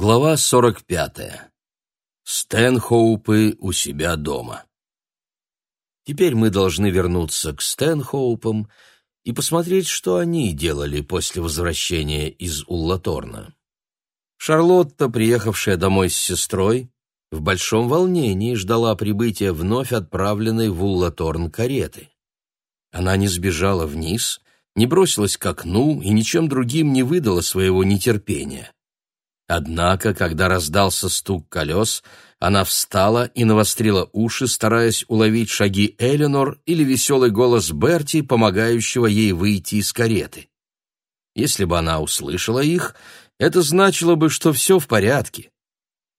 Глава 45. Стэнхоупы у себя дома. Теперь мы должны вернуться к Стэнхоупам и посмотреть, что они делали после возвращения из Уллаторна. Шарлотта, приехавшая домой с сестрой, в большом волнении ждала прибытия вновь отправленной в Уллаторн кареты. Она не сбежала вниз, не бросилась к окну и ничем другим не выдала своего нетерпения. Однако, когда раздался стук колес, она встала и навострила уши, стараясь уловить шаги Эленор или веселый голос Берти, помогающего ей выйти из кареты. Если бы она услышала их, это значило бы, что все в порядке.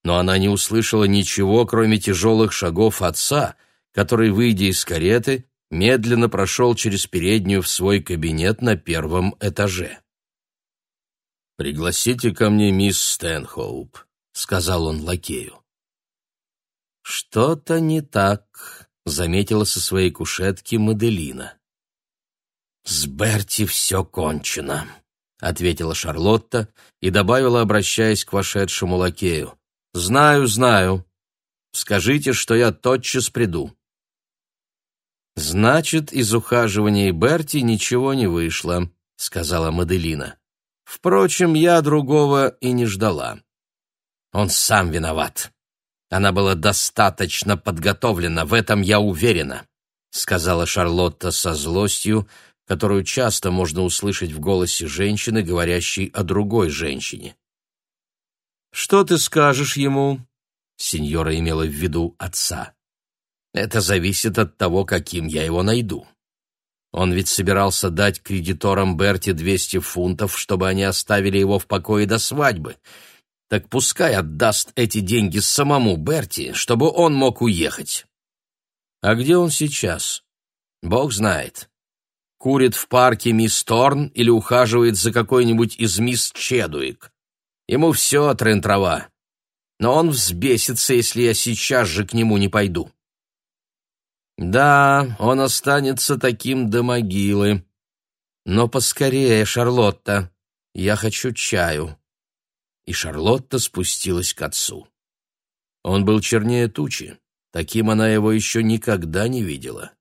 Но она не услышала ничего, кроме тяжелых шагов отца, который, выйдя из кареты, медленно прошел через переднюю в свой кабинет на первом этаже. «Пригласите ко мне мисс Стэнхоуп», — сказал он лакею. «Что-то не так», — заметила со своей кушетки Маделина. «С Берти все кончено», — ответила Шарлотта и добавила, обращаясь к вошедшему лакею. «Знаю, знаю. Скажите, что я тотчас приду». «Значит, из ухаживания Берти ничего не вышло», — сказала Маделина. Впрочем, я другого и не ждала. Он сам виноват. Она была достаточно подготовлена, в этом я уверена, сказала Шарлотта со злостью, которую часто можно услышать в голосе женщины, говорящей о другой женщине. Что ты скажешь ему? Сеньора имела в виду отца. Это зависит от того, каким я его найду. Он ведь собирался дать кредиторам Берти 200 фунтов, чтобы они оставили его в покое до свадьбы. Так пускай отдаст эти деньги самому Берти, чтобы он мог уехать. А где он сейчас? Бог знает. Курит в парке мисс Торн или ухаживает за какой-нибудь из мисс Чедуик. Ему все трен-трава. Но он взбесится, если я сейчас же к нему не пойду. Да, он останется таким до могилы. Но поскорее, Шарлотта, я хочу чаю. И Шарлотта спустилась к отцу. Он был чернее тучи, таким она его еще никогда не видела.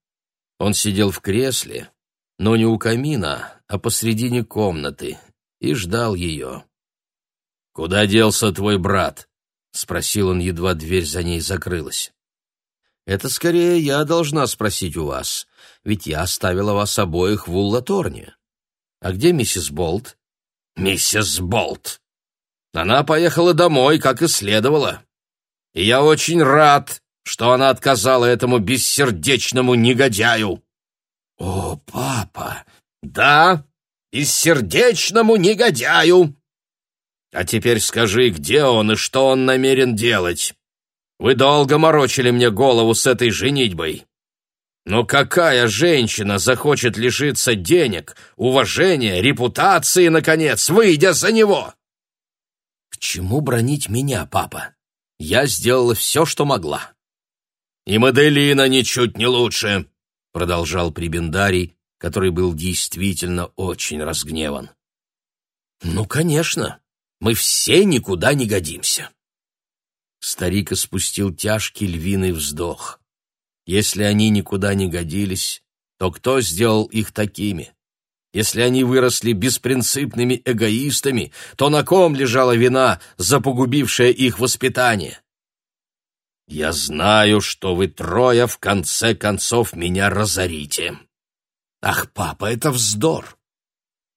Он сидел в кресле, но не у камина, а посредине комнаты, и ждал ее. «Куда делся твой брат?» — спросил он, едва дверь за ней закрылась. Это скорее я должна спросить у вас, ведь я оставила вас обоих в Уллаторне. А где миссис Болт? Миссис Болт. Она поехала домой, как и следовало. И я очень рад, что она отказала этому бессердечному негодяю. О, папа! Да, бессердечному негодяю! А теперь скажи, где он и что он намерен делать? Вы долго морочили мне голову с этой женитьбой. Но какая женщина захочет лишиться денег, уважения, репутации, наконец, выйдя за него? К чему бронить меня, папа? Я сделала все, что могла. И Маделина ничуть не лучше, продолжал Прибендарий, который был действительно очень разгневан. Ну, конечно, мы все никуда не годимся. Старик испустил тяжкий львиный вздох. Если они никуда не годились, то кто сделал их такими? Если они выросли беспринципными эгоистами, то на ком лежала вина за погубившее их воспитание? Я знаю, что вы трое в конце концов меня разорите. Ах, папа, это вздор.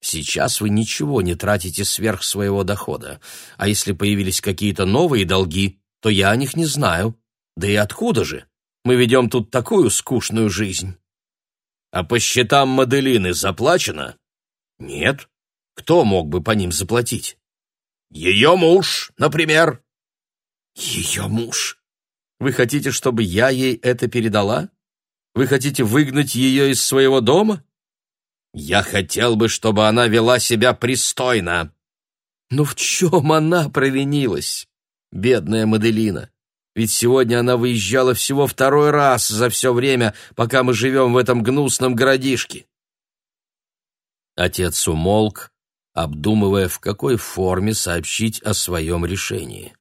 Сейчас вы ничего не тратите сверх своего дохода, а если появились какие-то новые долги, то я о них не знаю. Да и откуда же? Мы ведем тут такую скучную жизнь. А по счетам Маделины заплачено? Нет. Кто мог бы по ним заплатить? Ее муж, например. Ее муж? Вы хотите, чтобы я ей это передала? Вы хотите выгнать ее из своего дома? Я хотел бы, чтобы она вела себя пристойно. Но в чем она провинилась? Бедная Маделина. Ведь сегодня она выезжала всего второй раз за все время, пока мы живем в этом гнусном городишке. Отец умолк, обдумывая, в какой форме сообщить о своем решении.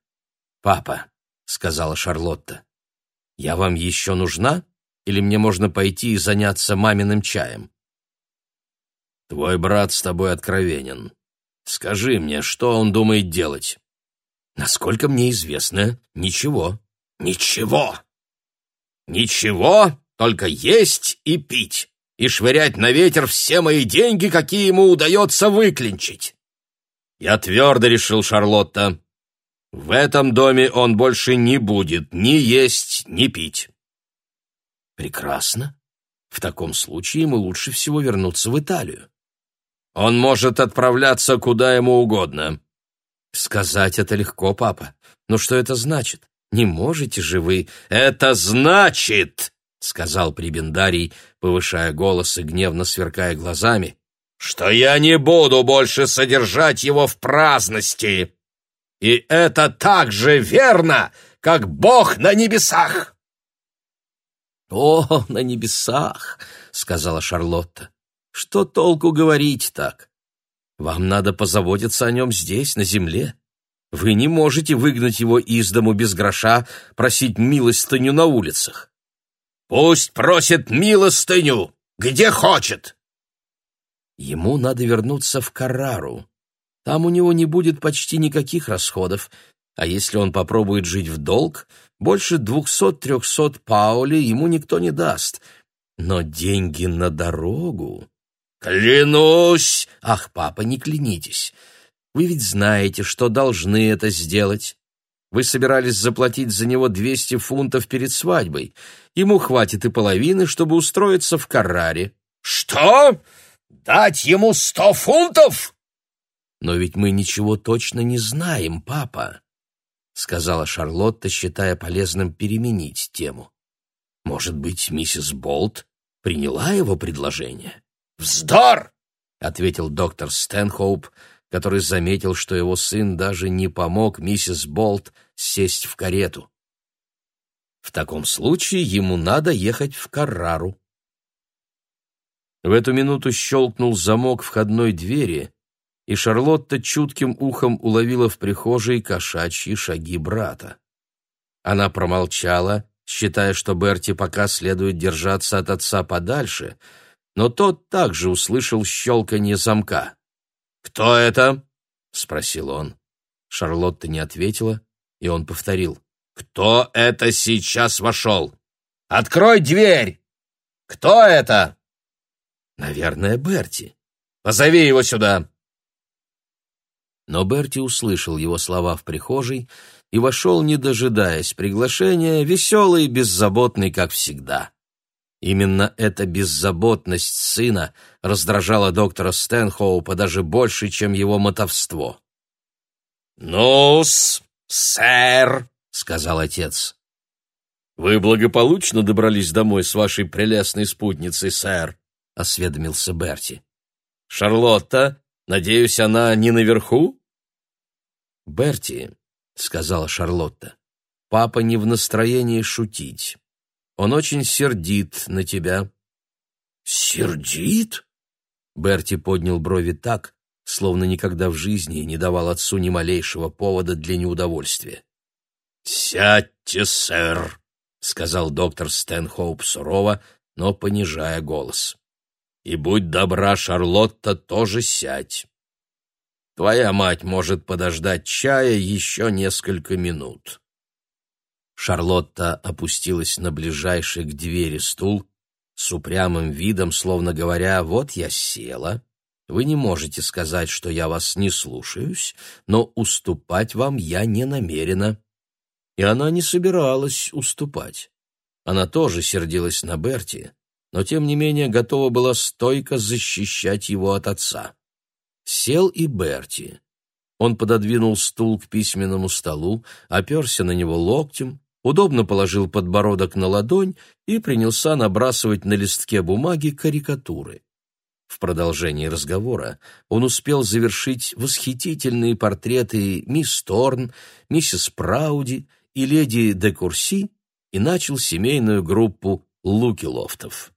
«Папа», — сказала Шарлотта, — «я вам еще нужна, или мне можно пойти и заняться маминым чаем?» «Твой брат с тобой откровенен. Скажи мне, что он думает делать?» «Насколько мне известно, ничего». «Ничего!» «Ничего, только есть и пить, и швырять на ветер все мои деньги, какие ему удается выклинчить!» Я твердо решил, Шарлотта, в этом доме он больше не будет ни есть, ни пить. Прекрасно. В таком случае ему лучше всего вернуться в Италию. Он может отправляться куда ему угодно. Сказать это легко, папа. Но что это значит? Не можете же вы... Это значит, сказал Прибендарий, повышая голос и гневно сверкая глазами, что я не буду больше содержать его в праздности. И это так же верно, как Бог на небесах. «О, на небесах!» — сказала Шарлотта. «Что толку говорить так? Вам надо позаботиться о нем здесь, на земле. Вы не можете выгнать его из дому без гроша, просить милостыню на улицах. Пусть просит милостыню, где хочет!» Ему надо вернуться в Карару. Там у него не будет почти никаких расходов, а если он попробует жить в долг, больше двухсот-трехсот паули ему никто не даст. Но деньги на дорогу... «Клянусь!» «Ах, папа, не клянитесь. Вы ведь знаете, что должны это сделать. Вы собирались заплатить за него двести фунтов перед свадьбой. Ему хватит и половины, чтобы устроиться в Карраре». «Что? Дать ему сто фунтов?» «Но ведь мы ничего точно не знаем, папа», — сказала Шарлотта, считая полезным переменить тему. «Может быть, миссис Болт приняла его предложение?» «Вздор!» — ответил доктор Стэнхоуп, который заметил, что его сын даже не помог миссис Болт сесть в карету. В таком случае ему надо ехать в Каррару. В эту минуту щелкнул замок входной двери, и Шарлотта чутким ухом уловила в прихожей кошачьи шаги брата. Она промолчала, считая, что Берти пока следует держаться от отца подальше, но тот также услышал щелканье замка. «Кто это?» — спросил он. Шарлотта не ответила, и он повторил. «Кто это сейчас вошел? Открой дверь! Кто это?» «Наверное, Берти. Позови его сюда!» но Берти услышал его слова в прихожей и вошел, не дожидаясь приглашения, веселый и беззаботный, как всегда. Именно эта беззаботность сына раздражала доктора Стэнхоупа даже больше, чем его мотовство. «Ну-с, сэр», — сказал отец. «Вы благополучно добрались домой с вашей прелестной спутницей, сэр», — осведомился Берти. «Шарлотта, надеюсь, она не наверху?» «Берти», — сказала Шарлотта, — «папа не в настроении шутить. Он очень сердит на тебя». «Сердит?» Берти поднял брови так, словно никогда в жизни не давал отцу ни малейшего повода для неудовольствия. «Сядьте, сэр», — сказал доктор Стэнхоуп сурово, но понижая голос. «И будь добра, Шарлотта, тоже сядь. Твоя мать может подождать чая еще несколько минут». Шарлотта опустилась на ближайший к двери стул с упрямым видом, словно говоря, «Вот я села. Вы не можете сказать, что я вас не слушаюсь, но уступать вам я не намерена». И она не собиралась уступать. Она тоже сердилась на Берти, но тем не менее готова была стойко защищать его от отца. Сел и Берти. Он пододвинул стул к письменному столу, оперся на него локтем, удобно положил подбородок на ладонь и принялся набрасывать на листке бумаги карикатуры. В продолжении разговора он успел завершить восхитительные портреты мисс Торн, миссис Прауди и леди де Курси и начал семейную группу Лукилофтов.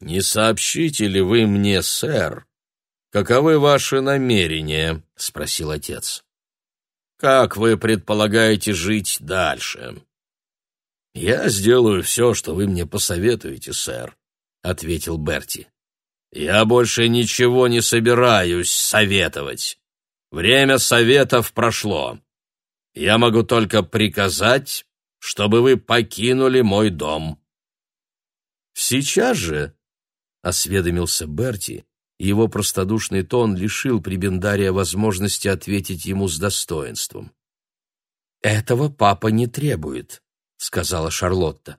«Не сообщите ли вы мне, сэр, каковы ваши намерения?» — спросил отец. «Как вы предполагаете жить дальше?» «Я сделаю все, что вы мне посоветуете, сэр», — ответил Берти. «Я больше ничего не собираюсь советовать. Время советов прошло. Я могу только приказать, чтобы вы покинули мой дом». «Сейчас же», — осведомился Берти, его простодушный тон лишил Прибендария возможности ответить ему с достоинством. «Этого папа не требует», — сказала Шарлотта.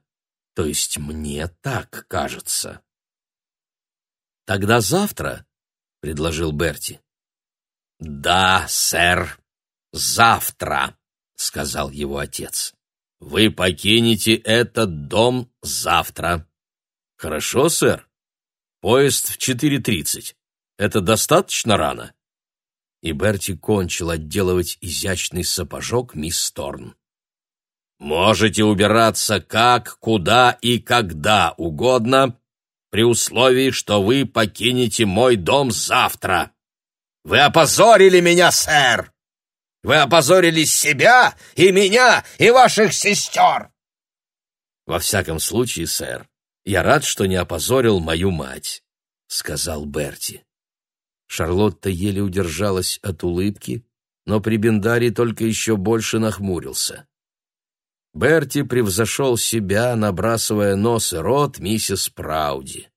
«То есть мне так кажется». «Тогда завтра», — предложил Берти. «Да, сэр, завтра», — сказал его отец. «Вы покинете этот дом завтра». «Хорошо, сэр. Поезд в четыре тридцать. Это достаточно рано?» И Берти кончил отделывать изящный сапожок мисс Торн. «Можете убираться как, куда и когда угодно, при условии, что вы покинете мой дом завтра. Вы опозорили меня, сэр! Вы опозорили себя и меня и ваших сестер!» «Во всяком случае, сэр, я рад, что не опозорил мою мать», — сказал Берти. Шарлотта еле удержалась от улыбки, но при Бендаре только еще больше нахмурился. Берти превзошел себя, набрасывая нос и рот миссис Прауди.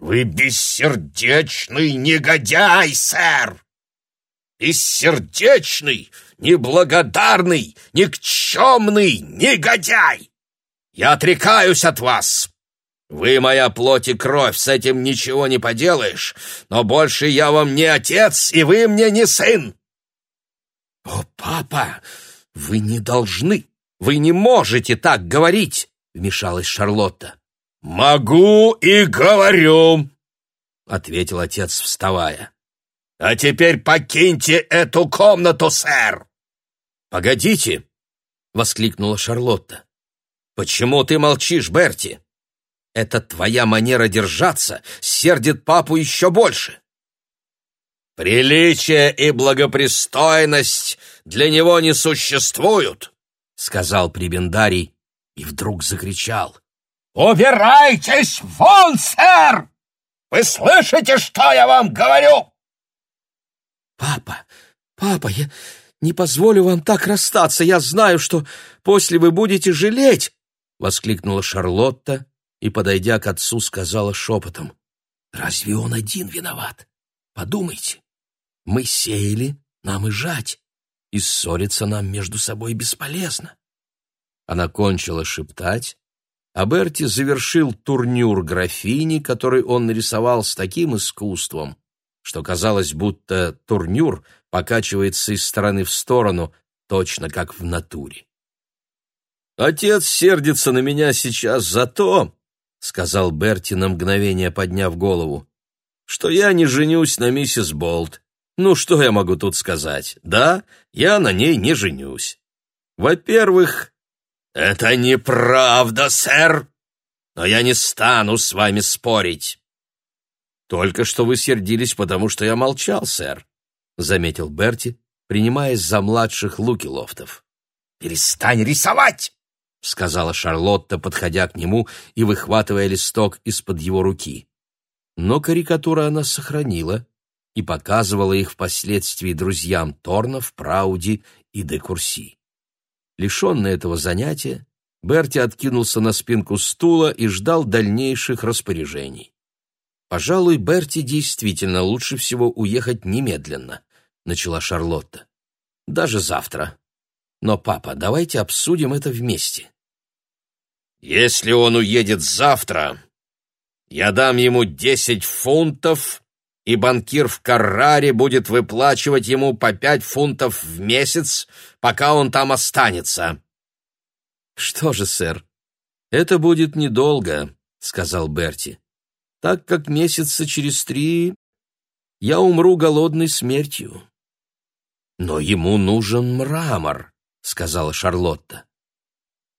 «Вы бессердечный негодяй, сэр! Бессердечный, неблагодарный, никчемный негодяй! Я отрекаюсь от вас!» Вы моя плоть и кровь, с этим ничего не поделаешь, но больше я вам не отец, и вы мне не сын. О, папа, вы не должны, вы не можете так говорить, вмешалась Шарлотта. Могу и говорю, ответил отец, вставая. А теперь покиньте эту комнату, сэр. Погодите, воскликнула Шарлотта. Почему ты молчишь, Берти? Эта твоя манера держаться сердит папу еще больше. «Приличие и благопристойность для него не существуют», — сказал Прибендарий и вдруг закричал. «Убирайтесь вон, сэр! Вы слышите, что я вам говорю?» «Папа, папа, я не позволю вам так расстаться. Я знаю, что после вы будете жалеть!» — воскликнула Шарлотта и, подойдя к отцу, сказала шепотом, «Разве он один виноват? Подумайте, мы сеяли, нам и жать, и ссориться нам между собой бесполезно». Она кончила шептать, а Берти завершил турнюр графини, который он нарисовал с таким искусством, что казалось, будто турнюр покачивается из стороны в сторону, точно как в натуре. «Отец сердится на меня сейчас за то, — сказал Берти на мгновение, подняв голову, — что я не женюсь на миссис Болт. Ну, что я могу тут сказать? Да, я на ней не женюсь. Во-первых... Это неправда, сэр, но я не стану с вами спорить. Только что вы сердились, потому что я молчал, сэр, — заметил Берти, принимаясь за младших Лукилофтов. «Перестань рисовать!» — сказала Шарлотта, подходя к нему и выхватывая листок из-под его руки. Но карикатуры она сохранила и показывала их впоследствии друзьям Торнов, Прауди и де Курси. Лишенный этого занятия, Берти откинулся на спинку стула и ждал дальнейших распоряжений. «Пожалуй, Берти действительно лучше всего уехать немедленно», — начала Шарлотта. «Даже завтра. Но, папа, давайте обсудим это вместе. Если он уедет завтра, я дам ему десять фунтов, и банкир в Карраре будет выплачивать ему по пять фунтов в месяц, пока он там останется. Что же, сэр, это будет недолго, сказал Берти, так как месяца через три я умру голодной смертью. Но ему нужен мрамор, сказала Шарлотта.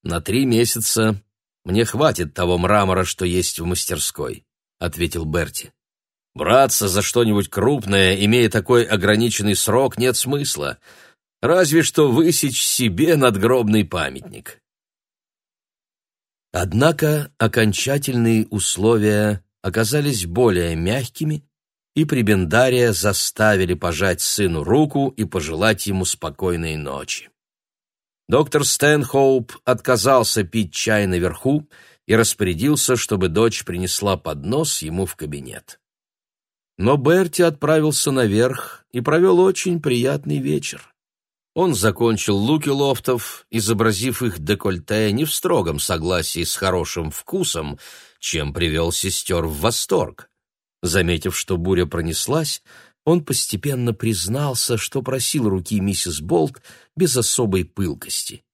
На три месяца мне хватит того мрамора, что есть в мастерской, ответил Берти. Браться за что-нибудь крупное, имея такой ограниченный срок, нет смысла. Разве что высечь себе надгробный памятник. Однако окончательные условия оказались более мягкими, и Прибендария заставили пожать сыну руку и пожелать ему спокойной ночи. Доктор Стэнхоуп отказался пить чай наверху и распорядился, чтобы дочь принесла поднос ему в кабинет. Но Берти отправился наверх и провел очень приятный вечер. Он закончил луки лофтов, изобразив их декольте не в строгом согласии с хорошим вкусом, чем привел сестер в восторг. Заметив, что буря пронеслась, он постепенно признался, что просил руки миссис Болт без особой пылкости.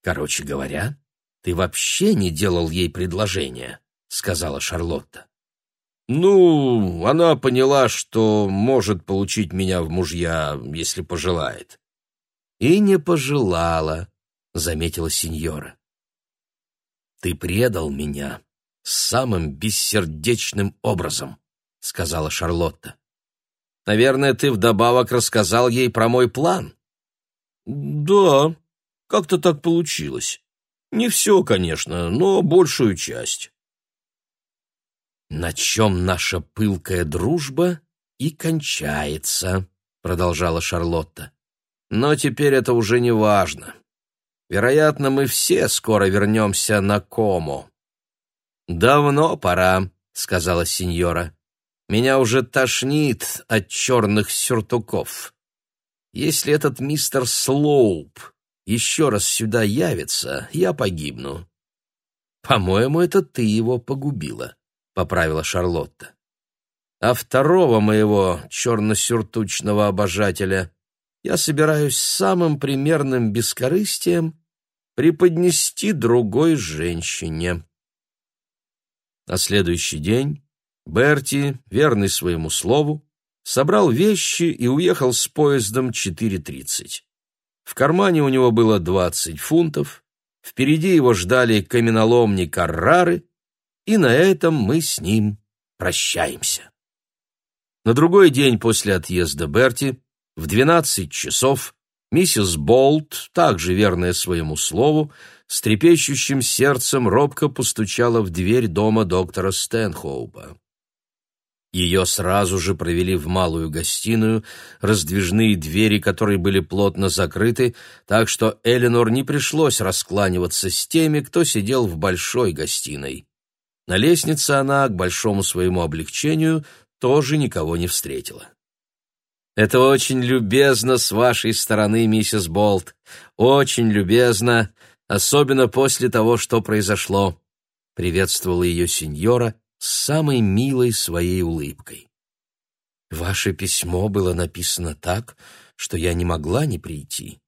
«Короче говоря, ты вообще не делал ей предложения», — сказала Шарлотта. «Ну, она поняла, что может получить меня в мужья, если пожелает». «И не пожелала», — заметила сеньора. «Ты предал меня самым бессердечным образом», — сказала Шарлотта. «Наверное, ты вдобавок рассказал ей про мой план». «Да, как-то так получилось. Не все, конечно, но большую часть». «На чем наша пылкая дружба и кончается», — продолжала Шарлотта. «Но теперь это уже не важно. Вероятно, мы все скоро вернемся на Кому». «Давно пора», — сказала сеньора. «Меня уже тошнит от черных сюртуков. Если этот мистер Слоуп еще раз сюда явится, я погибну». «По-моему, это ты его погубила», — поправила Шарлотта. «А второго моего черно-сюртучного обожателя я собираюсь самым примерным бескорыстием преподнести другой женщине». На следующий день Берти, верный своему слову, собрал вещи и уехал с поездом 4.30. В кармане у него было 20 фунтов, впереди его ждали каменоломни Каррары, и на этом мы с ним прощаемся. На другой день после отъезда Берти в 12 часов миссис Болт, также верная своему слову, с трепещущим сердцем робко постучала в дверь дома доктора Стэнхоупа. Ее сразу же провели в малую гостиную, раздвижные двери которой были плотно закрыты, так что Эленор не пришлось раскланиваться с теми, кто сидел в большой гостиной. На лестнице она, к большому своему облегчению, тоже никого не встретила. «Это очень любезно с вашей стороны, миссис Болт, очень любезно, особенно после того, что произошло», — приветствовала ее сеньора с самой милой своей улыбкой. «Ваше письмо было написано так, что я не могла не прийти».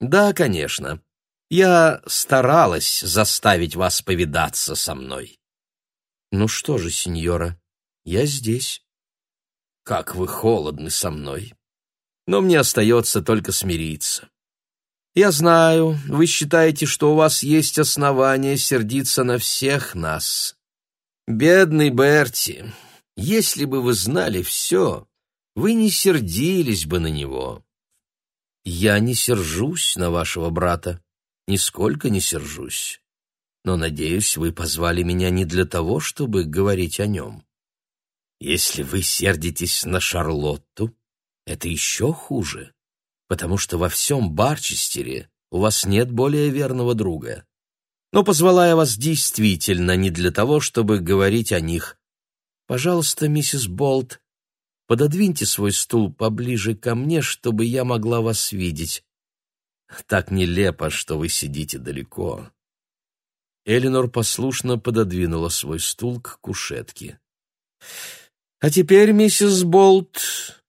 «Да, конечно. Я старалась заставить вас повидаться со мной». «Ну что же, сеньора, я здесь». «Как вы холодны со мной!» Но мне остается только смириться. Я знаю, вы считаете, что у вас есть основания сердиться на всех нас. Бедный Берти, если бы вы знали все, вы не сердились бы на него. Я не сержусь на вашего брата, нисколько не сержусь. Но, надеюсь, вы позвали меня не для того, чтобы говорить о нем. Если вы сердитесь на Шарлотту, это еще хуже потому что во всем Барчестере у вас нет более верного друга. Но позвала я вас действительно не для того, чтобы говорить о них. Пожалуйста, миссис Болт, пододвиньте свой стул поближе ко мне, чтобы я могла вас видеть. Так нелепо, что вы сидите далеко. Элинор послушно пододвинула свой стул к кушетке. А теперь, миссис Болт,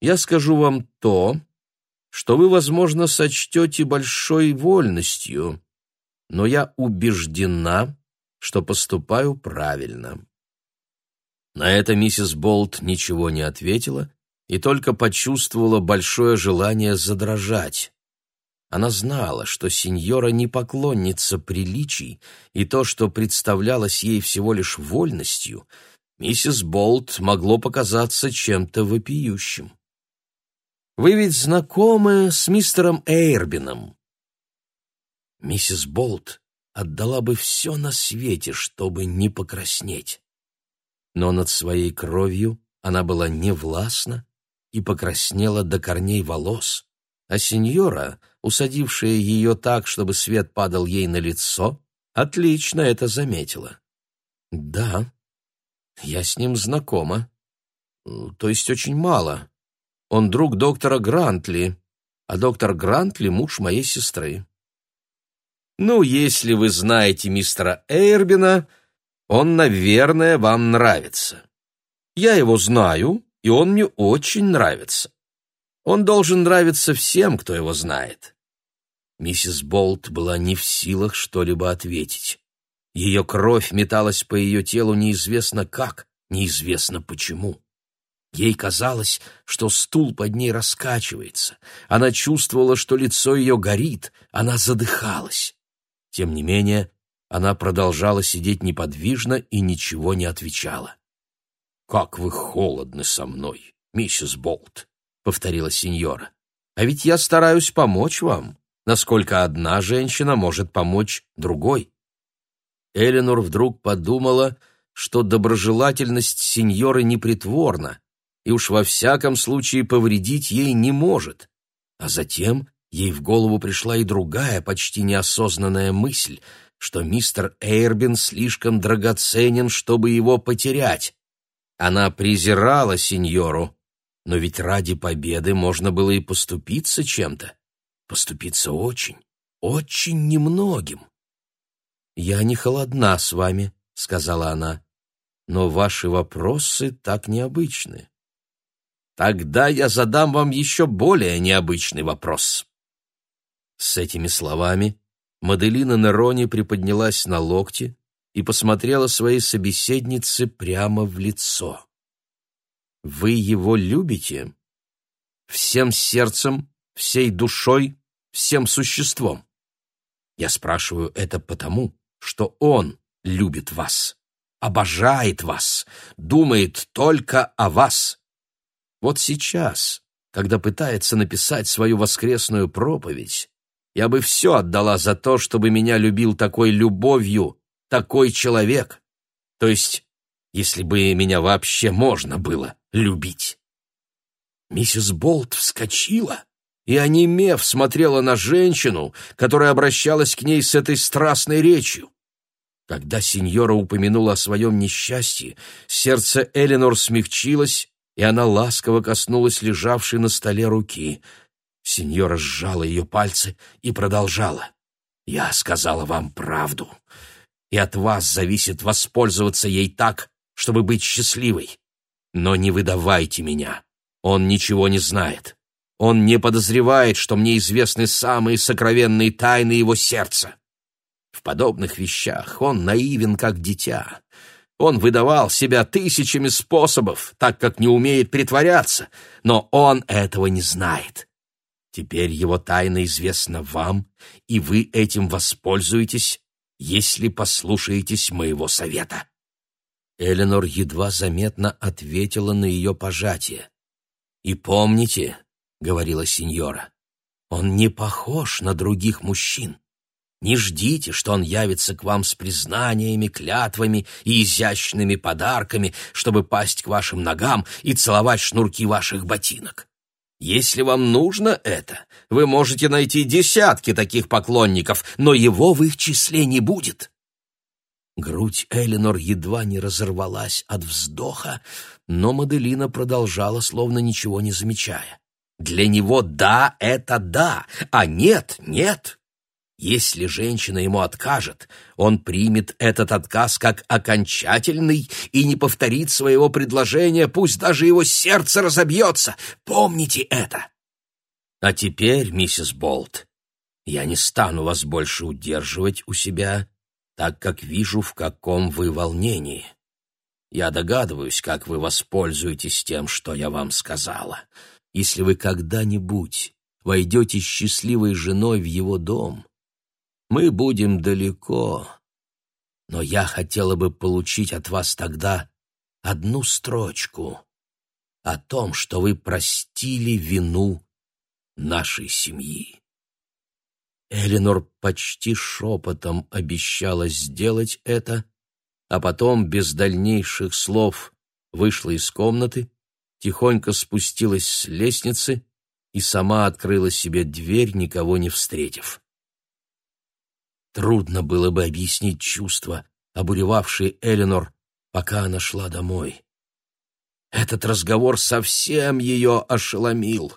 я скажу вам то, что вы, возможно, сочтете большой вольностью, но я убеждена, что поступаю правильно». На это миссис Болт ничего не ответила и только почувствовала большое желание задрожать. Она знала, что сеньора не поклонница приличий, и то, что представлялось ей всего лишь вольностью, миссис Болт могло показаться чем-то вопиющим. «Вы ведь знакомы с мистером Эйрбином?» Миссис Болт отдала бы все на свете, чтобы не покраснеть. Но над своей кровью она была невластна и покраснела до корней волос, а сеньора, усадившая ее так, чтобы свет падал ей на лицо, отлично это заметила. «Да, я с ним знакома. То есть очень мало. Он друг доктора Грантли, а доктор Грантли — муж моей сестры». «Ну, если вы знаете мистера Эйрбина, он, наверное, вам нравится. Я его знаю, и он мне очень нравится. Он должен нравиться всем, кто его знает». Миссис Болт была не в силах что-либо ответить. Ее кровь металась по ее телу неизвестно как, неизвестно почему. Ей казалось, что стул под ней раскачивается. Она чувствовала, что лицо ее горит, она задыхалась. Тем не менее, она продолжала сидеть неподвижно и ничего не отвечала. «Как вы холодны со мной, миссис Болт», — повторила сеньора. «А ведь я стараюсь помочь вам, насколько одна женщина может помочь другой». Эленор вдруг подумала, что доброжелательность сеньоры непритворна и уж во всяком случае повредить ей не может. А затем ей в голову пришла и другая, почти неосознанная мысль, что мистер Эйрбин слишком драгоценен, чтобы его потерять. Она презирала сеньору, но ведь ради победы можно было и поступиться чем-то. Поступиться очень, очень немногим. «Я не холодна с вами», — сказала она, — «но ваши вопросы так необычны». «Тогда я задам вам еще более необычный вопрос». С этими словами Маделина Нерони приподнялась на локти и посмотрела своей собеседнице прямо в лицо. «Вы его любите? Всем сердцем, всей душой, всем существом?» Я спрашиваю это потому, что он любит вас, обожает вас, думает только о вас. Вот сейчас, когда пытается написать свою воскресную проповедь, я бы все отдала за то, чтобы меня любил такой любовью, такой человек. То есть, если бы меня вообще можно было любить. Миссис Болт вскочила и, онемев, смотрела на женщину, которая обращалась к ней с этой страстной речью. Когда сеньора упомянула о своем несчастье, сердце Эленор смягчилось, и она ласково коснулась лежавшей на столе руки. Сеньора сжала ее пальцы и продолжала. «Я сказала вам правду, и от вас зависит воспользоваться ей так, чтобы быть счастливой. Но не выдавайте меня, он ничего не знает. Он не подозревает, что мне известны самые сокровенные тайны его сердца. В подобных вещах он наивен, как дитя. Он выдавал себя тысячами способов, так как не умеет притворяться, но он этого не знает. Теперь его тайна известна вам, и вы этим воспользуетесь, если послушаетесь моего совета». Эленор едва заметно ответила на ее пожатие. «И помните, — говорила сеньора, — он не похож на других мужчин. Не ждите, что он явится к вам с признаниями, клятвами и изящными подарками, чтобы пасть к вашим ногам и целовать шнурки ваших ботинок. Если вам нужно это, вы можете найти десятки таких поклонников, но его в их числе не будет. Грудь Элинор едва не разорвалась от вздоха, но Маделина продолжала, словно ничего не замечая. Для него «да» — это «да», а «нет» — «нет». Если женщина ему откажет, он примет этот отказ как окончательный и не повторит своего предложения, пусть даже его сердце разобьется. Помните это. А теперь, миссис Болт, я не стану вас больше удерживать у себя, так как вижу, в каком вы волнении. Я догадываюсь, как вы воспользуетесь тем, что я вам сказала. Если вы когда-нибудь войдете счастливой женой в его дом, мы будем далеко. Но я хотела бы получить от вас тогда одну строчку о том, что вы простили вину нашей семьи. Эленор почти шепотом обещала сделать это, а потом без дальнейших слов вышла из комнаты, тихонько спустилась с лестницы и сама открыла себе дверь, никого не встретив. Трудно было бы объяснить чувства, обуревавшие Эленор, пока она шла домой. Этот разговор совсем ее ошеломил.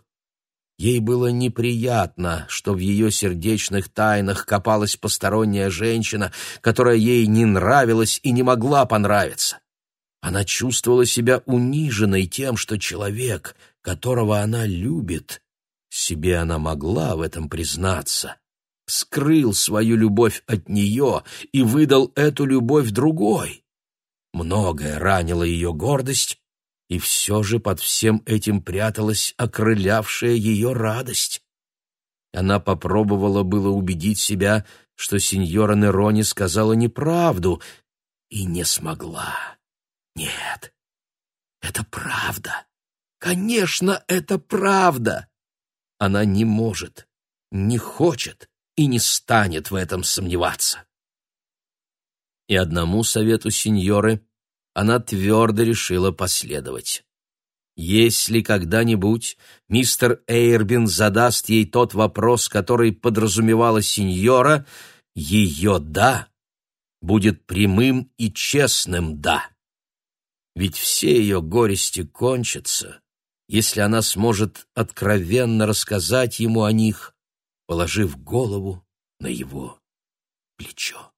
Ей было неприятно, что в ее сердечных тайнах копалась посторонняя женщина, которая ей не нравилась и не могла понравиться. Она чувствовала себя униженной тем, что человек, которого она любит, себе она могла в этом признаться, скрыл свою любовь от нее и выдал эту любовь другой. Многое ранило ее гордость, и все же под всем этим пряталась окрылявшая ее радость. Она попробовала было убедить себя, что сеньора Нерони сказала неправду, и не смогла. Нет, это правда. Конечно, это правда. Она не может, не хочет и не станет в этом сомневаться. И одному совету сеньоры она твердо решила последовать. Если когда-нибудь мистер Эйрбин задаст ей тот вопрос, который подразумевала сеньора, ее «да» будет прямым и честным «да». Ведь все ее горести кончатся, если она сможет откровенно рассказать ему о них, положив голову на его плечо.